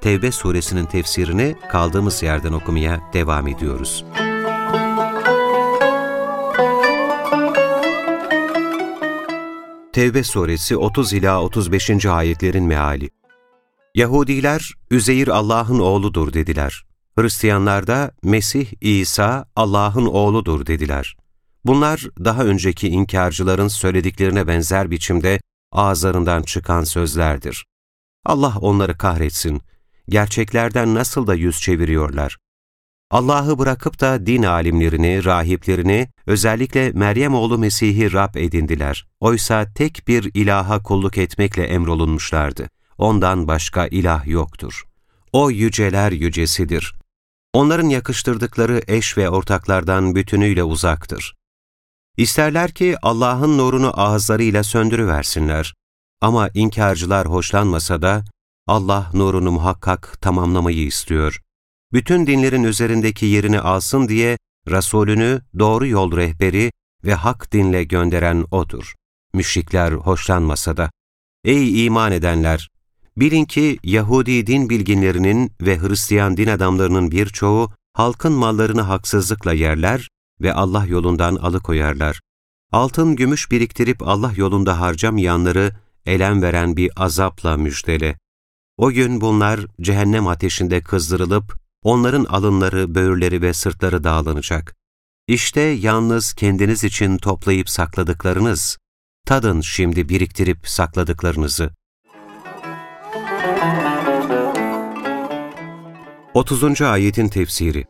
Tevbe suresinin tefsirini kaldığımız yerden okumaya devam ediyoruz. Tevbe suresi 30 ila 35. ayetlerin meali. Yahudiler Üzeyir Allah'ın oğludur dediler. Hristiyanlar da Mesih İsa Allah'ın oğludur dediler. Bunlar daha önceki inkarcıların söylediklerine benzer biçimde ağızlarından çıkan sözlerdir. Allah onları kahretsin. Gerçeklerden nasıl da yüz çeviriyorlar. Allah'ı bırakıp da din alimlerini, rahiplerini, özellikle Meryem oğlu Mesih'i Rab edindiler. Oysa tek bir ilaha kulluk etmekle emrolunmuşlardı. Ondan başka ilah yoktur. O yüceler yücesidir. Onların yakıştırdıkları eş ve ortaklardan bütünüyle uzaktır. İsterler ki Allah'ın nurunu ağızlarıyla söndürüversinler. Ama inkarcılar hoşlanmasa da Allah nurunu muhakkak tamamlamayı istiyor. Bütün dinlerin üzerindeki yerini alsın diye Resulünü doğru yol rehberi ve hak dinle gönderen O'dur. Müşrikler hoşlanmasa da. Ey iman edenler! Bilin ki Yahudi din bilginlerinin ve Hristiyan din adamlarının birçoğu halkın mallarını haksızlıkla yerler ve Allah yolundan alıkoyarlar. Altın gümüş biriktirip Allah yolunda harcamayanları elem veren bir azapla müjdele. O gün bunlar cehennem ateşinde kızdırılıp, onların alınları, böğürleri ve sırtları dağlanacak. İşte yalnız kendiniz için toplayıp sakladıklarınız, tadın şimdi biriktirip sakladıklarınızı. 30. Ayetin Tefsiri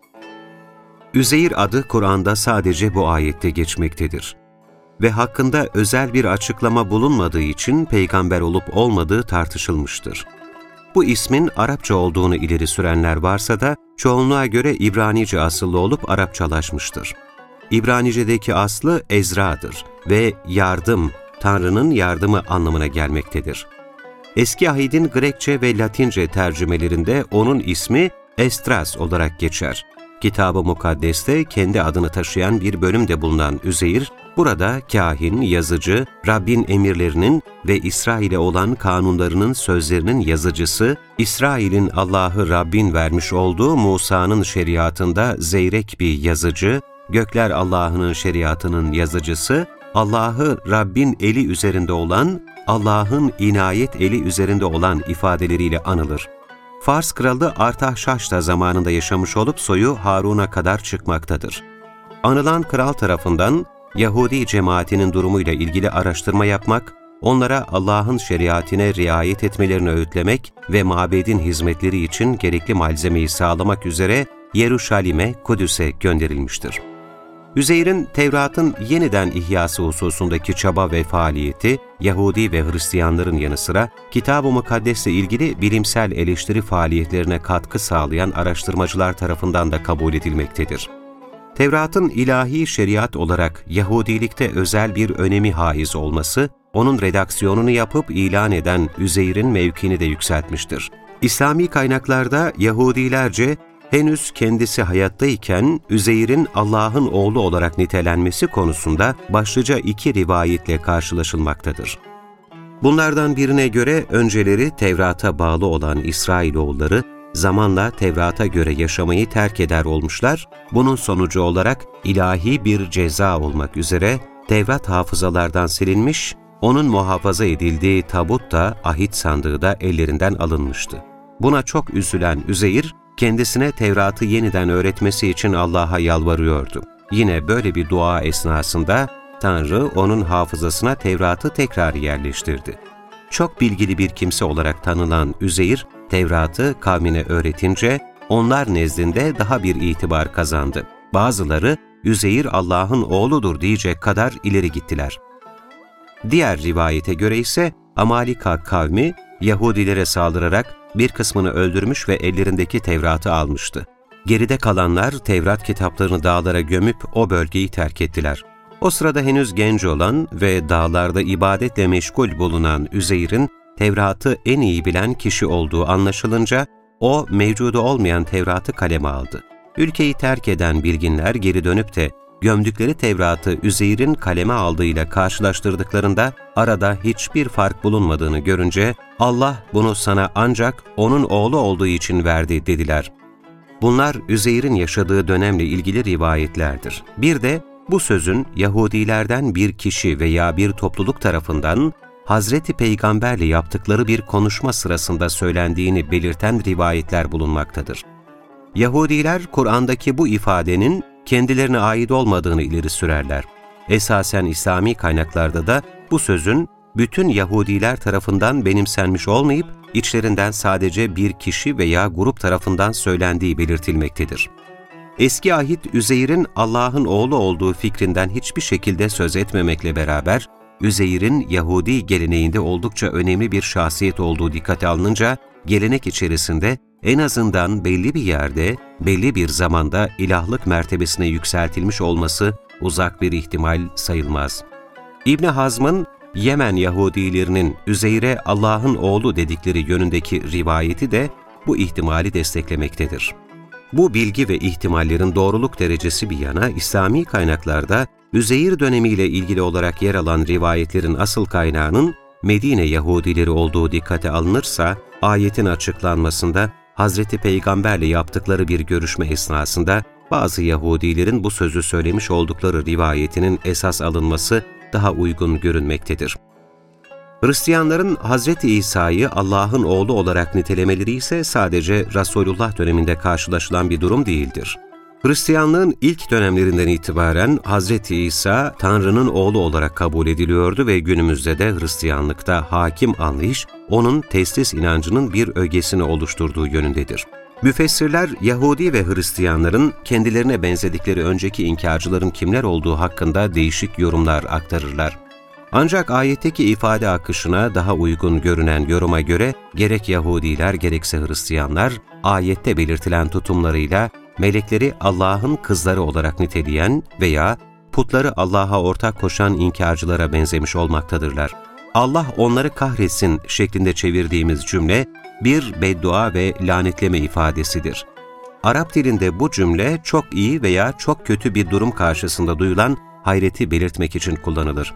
Üzeyir adı Kur'an'da sadece bu ayette geçmektedir. Ve hakkında özel bir açıklama bulunmadığı için peygamber olup olmadığı tartışılmıştır. Bu ismin Arapça olduğunu ileri sürenler varsa da çoğunluğa göre İbranice asıllı olup Arapçalaşmıştır. İbranice'deki aslı Ezra'dır ve yardım, Tanrı'nın yardımı anlamına gelmektedir. Eski ahidin Grekçe ve Latince tercümelerinde onun ismi Estras olarak geçer. Kitab-ı Mukaddes'te kendi adını taşıyan bir bölümde bulunan Üzeyir, burada kahin, yazıcı, Rabbin emirlerinin ve İsrail'e olan kanunlarının sözlerinin yazıcısı, İsrail'in Allah'ı Rabbin vermiş olduğu Musa'nın şeriatında zeyrek bir yazıcı, gökler Allah'ın şeriatının yazıcısı, Allah'ı Rabbin eli üzerinde olan, Allah'ın inayet eli üzerinde olan ifadeleriyle anılır. Fars kralı Artahşaş da zamanında yaşamış olup soyu Harun'a kadar çıkmaktadır. Anılan kral tarafından Yahudi cemaatinin durumuyla ilgili araştırma yapmak, onlara Allah'ın şeriatine riayet etmelerini öğütlemek ve mabedin hizmetleri için gerekli malzemeyi sağlamak üzere Yeruşalim'e, Kudüs'e gönderilmiştir. Üzeyr'in Tevrat'ın yeniden ihyası hususundaki çaba ve faaliyeti, Yahudi ve Hristiyanların yanı sıra Kitab-ı Mukaddes'le ilgili bilimsel eleştiri faaliyetlerine katkı sağlayan araştırmacılar tarafından da kabul edilmektedir. Tevrat'ın ilahi şeriat olarak Yahudilikte özel bir önemi haiz olması, onun redaksiyonunu yapıp ilan eden Üzeyr'in mevkini de yükseltmiştir. İslami kaynaklarda Yahudilerce henüz kendisi hayattayken Üzeyr'in Allah'ın oğlu olarak nitelenmesi konusunda başlıca iki rivayetle karşılaşılmaktadır. Bunlardan birine göre önceleri Tevrat'a bağlı olan İsrailoğulları zamanla Tevrat'a göre yaşamayı terk eder olmuşlar, bunun sonucu olarak ilahi bir ceza olmak üzere Tevrat hafızalardan silinmiş, onun muhafaza edildiği tabut da ahit sandığı da ellerinden alınmıştı. Buna çok üzülen Üzeyir, kendisine Tevrat'ı yeniden öğretmesi için Allah'a yalvarıyordu. Yine böyle bir dua esnasında Tanrı onun hafızasına Tevrat'ı tekrar yerleştirdi. Çok bilgili bir kimse olarak tanınan Üzeyir, Tevrat'ı kavmine öğretince onlar nezdinde daha bir itibar kazandı. Bazıları Üzeyir Allah'ın oğludur diyecek kadar ileri gittiler. Diğer rivayete göre ise Amalika kavmi Yahudilere saldırarak bir kısmını öldürmüş ve ellerindeki Tevrat'ı almıştı. Geride kalanlar Tevrat kitaplarını dağlara gömüp o bölgeyi terk ettiler. O sırada henüz genç olan ve dağlarda ibadetle meşgul bulunan Üzeyr'in Tevrat'ı en iyi bilen kişi olduğu anlaşılınca o mevcudu olmayan Tevrat'ı kaleme aldı. Ülkeyi terk eden bilginler geri dönüp de gömdükleri Tevrat'ı Üzeyr'in kaleme aldığıyla karşılaştırdıklarında arada hiçbir fark bulunmadığını görünce Allah bunu sana ancak onun oğlu olduğu için verdi dediler. Bunlar Üzeyr'in yaşadığı dönemle ilgili rivayetlerdir. Bir de bu sözün Yahudilerden bir kişi veya bir topluluk tarafından Hazreti Peygamberle yaptıkları bir konuşma sırasında söylendiğini belirten rivayetler bulunmaktadır. Yahudiler Kur'an'daki bu ifadenin kendilerine ait olmadığını ileri sürerler. Esasen İslami kaynaklarda da bu sözün bütün Yahudiler tarafından benimsenmiş olmayıp içlerinden sadece bir kişi veya grup tarafından söylendiği belirtilmektedir. Eski ahit Üzeyr'in Allah'ın oğlu olduğu fikrinden hiçbir şekilde söz etmemekle beraber, Üzeyr'in Yahudi geleneğinde oldukça önemli bir şahsiyet olduğu dikkate alınınca, gelenek içerisinde en azından belli bir yerde, belli bir zamanda ilahlık mertebesine yükseltilmiş olması uzak bir ihtimal sayılmaz. İbn Hazm'ın Yemen Yahudilerinin Üzeyr'e Allah'ın oğlu dedikleri yönündeki rivayeti de bu ihtimali desteklemektedir. Bu bilgi ve ihtimallerin doğruluk derecesi bir yana İslami kaynaklarda Üzeyir dönemiyle ilgili olarak yer alan rivayetlerin asıl kaynağının Medine Yahudileri olduğu dikkate alınırsa, ayetin açıklanmasında Hazreti Peygamberle yaptıkları bir görüşme esnasında bazı Yahudilerin bu sözü söylemiş oldukları rivayetinin esas alınması daha uygun görünmektedir. Hristiyanların Hz. İsa'yı Allah'ın oğlu olarak nitelemeleri ise sadece Resulullah döneminde karşılaşılan bir durum değildir. Hristiyanlığın ilk dönemlerinden itibaren Hz. İsa Tanrı'nın oğlu olarak kabul ediliyordu ve günümüzde de Hristiyanlıkta hakim anlayış, onun teslis inancının bir ögesini oluşturduğu yönündedir. Müfessirler, Yahudi ve Hristiyanların kendilerine benzedikleri önceki inkarcıların kimler olduğu hakkında değişik yorumlar aktarırlar. Ancak ayetteki ifade akışına daha uygun görünen yoruma göre gerek Yahudiler gerekse Hristiyanlar ayette belirtilen tutumlarıyla melekleri Allah'ın kızları olarak niteleyen veya putları Allah'a ortak koşan inkarcılara benzemiş olmaktadırlar. Allah onları kahretsin şeklinde çevirdiğimiz cümle bir beddua ve lanetleme ifadesidir. Arap dilinde bu cümle çok iyi veya çok kötü bir durum karşısında duyulan hayreti belirtmek için kullanılır.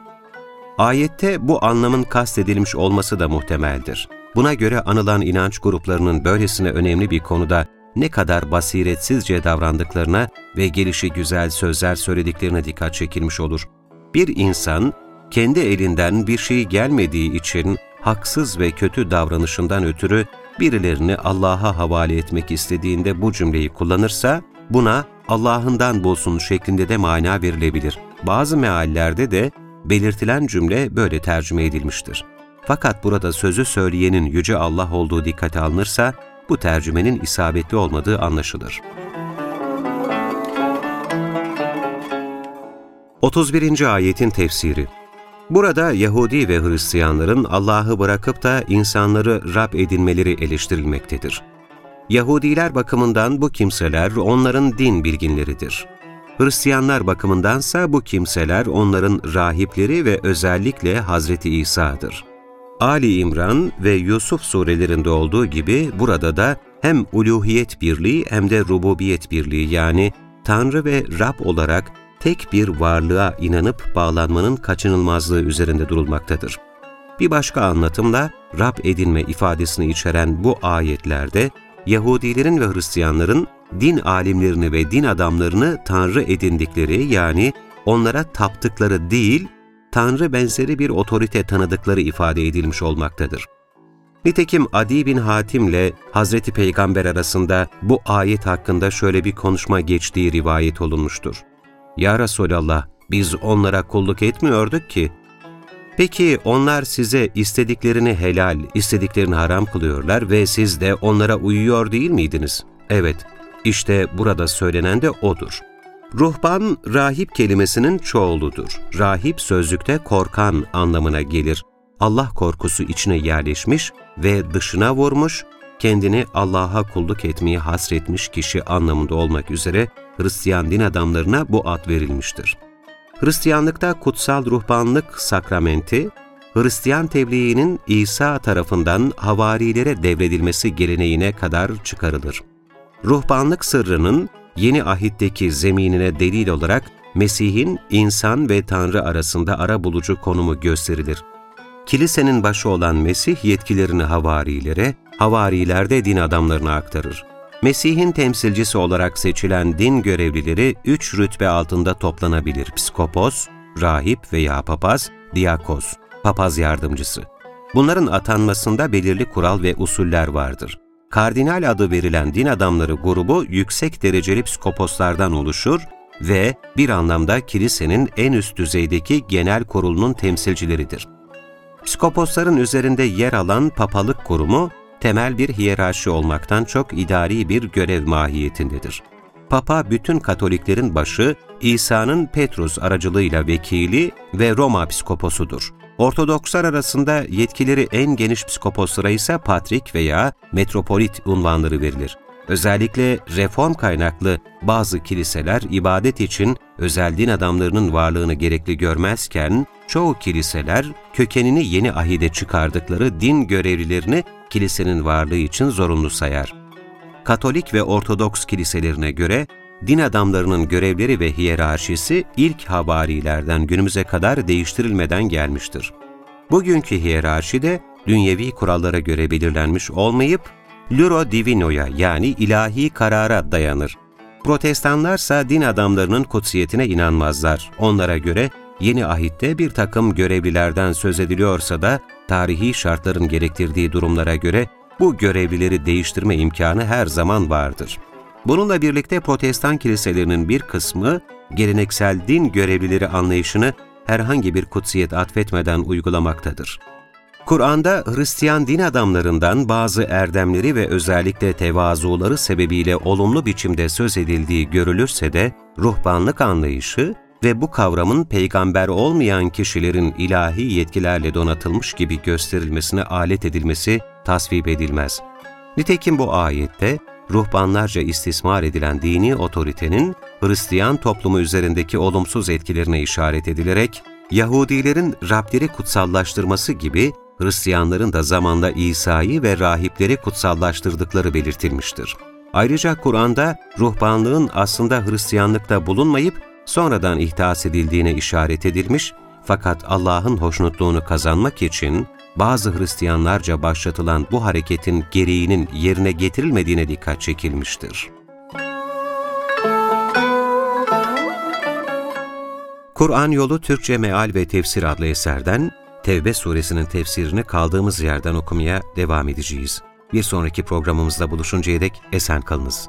Ayette bu anlamın kastedilmiş olması da muhtemeldir. Buna göre anılan inanç gruplarının böylesine önemli bir konuda ne kadar basiretsizce davrandıklarına ve gelişi güzel sözler söylediklerine dikkat çekilmiş olur. Bir insan, kendi elinden bir şey gelmediği için haksız ve kötü davranışından ötürü birilerini Allah'a havale etmek istediğinde bu cümleyi kullanırsa, buna Allah'ından bulsun şeklinde de mana verilebilir. Bazı meallerde de belirtilen cümle böyle tercüme edilmiştir. Fakat burada sözü söyleyenin Yüce Allah olduğu dikkate alınırsa, bu tercümenin isabetli olmadığı anlaşılır. 31. Ayetin Tefsiri Burada Yahudi ve Hristiyanların Allah'ı bırakıp da insanları Rab edinmeleri eleştirilmektedir. Yahudiler bakımından bu kimseler onların din bilginleridir. Hristiyanlar bakımındansa bu kimseler onların rahipleri ve özellikle Hazreti İsa'dır. Ali İmran ve Yusuf surelerinde olduğu gibi burada da hem uluhiyet birliği hem de rububiyet birliği yani Tanrı ve Rab olarak tek bir varlığa inanıp bağlanmanın kaçınılmazlığı üzerinde durulmaktadır. Bir başka anlatımla Rab edinme ifadesini içeren bu ayetlerde Yahudilerin ve Hristiyanların din alimlerini ve din adamlarını Tanrı edindikleri yani onlara taptıkları değil, Tanrı benzeri bir otorite tanıdıkları ifade edilmiş olmaktadır. Nitekim Adi bin Hatim ile Hazreti Peygamber arasında bu ayet hakkında şöyle bir konuşma geçtiği rivayet olunmuştur. Ya Resulallah, biz onlara kulluk etmiyorduk ki. Peki onlar size istediklerini helal, istediklerini haram kılıyorlar ve siz de onlara uyuyor değil miydiniz? Evet, işte burada söylenen de odur. Ruhban, rahip kelimesinin çoğuludur. Rahip sözlükte korkan anlamına gelir. Allah korkusu içine yerleşmiş ve dışına vurmuş, kendini Allah'a kulluk etmeye hasretmiş kişi anlamında olmak üzere Hristiyan din adamlarına bu ad verilmiştir. Hristiyanlıkta kutsal ruhbanlık sakramenti, Hristiyan tebliğinin İsa tarafından havarilere devredilmesi geleneğine kadar çıkarılır. Ruhbanlık sırrının yeni ahitteki zeminine delil olarak Mesih'in insan ve Tanrı arasında ara bulucu konumu gösterilir. Kilisenin başı olan Mesih yetkilerini havarilere, havariler de din adamlarına aktarır. Mesih'in temsilcisi olarak seçilen din görevlileri üç rütbe altında toplanabilir. Psikopos, rahip veya papaz, diakos, papaz yardımcısı. Bunların atanmasında belirli kural ve usuller vardır. Kardinal adı verilen din adamları grubu yüksek dereceli psikoposlardan oluşur ve bir anlamda kilisenin en üst düzeydeki genel kurulunun temsilcileridir. Psikoposların üzerinde yer alan papalık kurumu, temel bir hiyerarşi olmaktan çok idari bir görev mahiyetindedir. Papa bütün Katoliklerin başı, İsa'nın Petrus aracılığıyla vekili ve Roma psikoposudur. Ortodokslar arasında yetkileri en geniş psikoposlara ise patrik veya metropolit unvanları verilir. Özellikle reform kaynaklı bazı kiliseler ibadet için özel din adamlarının varlığını gerekli görmezken, çoğu kiliseler kökenini yeni ahide çıkardıkları din görevlilerini kilisenin varlığı için zorunlu sayar. Katolik ve Ortodoks kiliselerine göre din adamlarının görevleri ve hiyerarşisi ilk havarilerden günümüze kadar değiştirilmeden gelmiştir. Bugünkü hiyerarşi de dünyevi kurallara göre belirlenmiş olmayıp, Luro Divino'ya yani ilahi karara dayanır. Protestanlarsa din adamlarının kutsiyetine inanmazlar. Onlara göre yeni ahitte bir takım görevlilerden söz ediliyorsa da tarihi şartların gerektirdiği durumlara göre bu görevlileri değiştirme imkanı her zaman vardır. Bununla birlikte protestan kiliselerinin bir kısmı geleneksel din görevlileri anlayışını herhangi bir kutsiyet atfetmeden uygulamaktadır. Kur'an'da Hristiyan din adamlarından bazı erdemleri ve özellikle tevazuları sebebiyle olumlu biçimde söz edildiği görülürse de ruhbanlık anlayışı ve bu kavramın peygamber olmayan kişilerin ilahi yetkilerle donatılmış gibi gösterilmesine alet edilmesi tasvip edilmez. Nitekim bu ayette ruhbanlarca istismar edilen dini otoritenin Hristiyan toplumu üzerindeki olumsuz etkilerine işaret edilerek, Yahudilerin Rableri kutsallaştırması gibi Hristiyanların da zamanda İsa'yı ve rahipleri kutsallaştırdıkları belirtilmiştir. Ayrıca Kur'an'da ruhbanlığın aslında Hristiyanlıkta bulunmayıp sonradan ihdas edildiğine işaret edilmiş fakat Allah'ın hoşnutluğunu kazanmak için bazı Hristiyanlarca başlatılan bu hareketin gereğinin yerine getirilmediğine dikkat çekilmiştir. Kur'an Yolu Türkçe Meal ve Tefsir adlı eserden Tevbe suresinin tefsirini kaldığımız yerden okumaya devam edeceğiz. Bir sonraki programımızda buluşuncaya dek esen kalınız.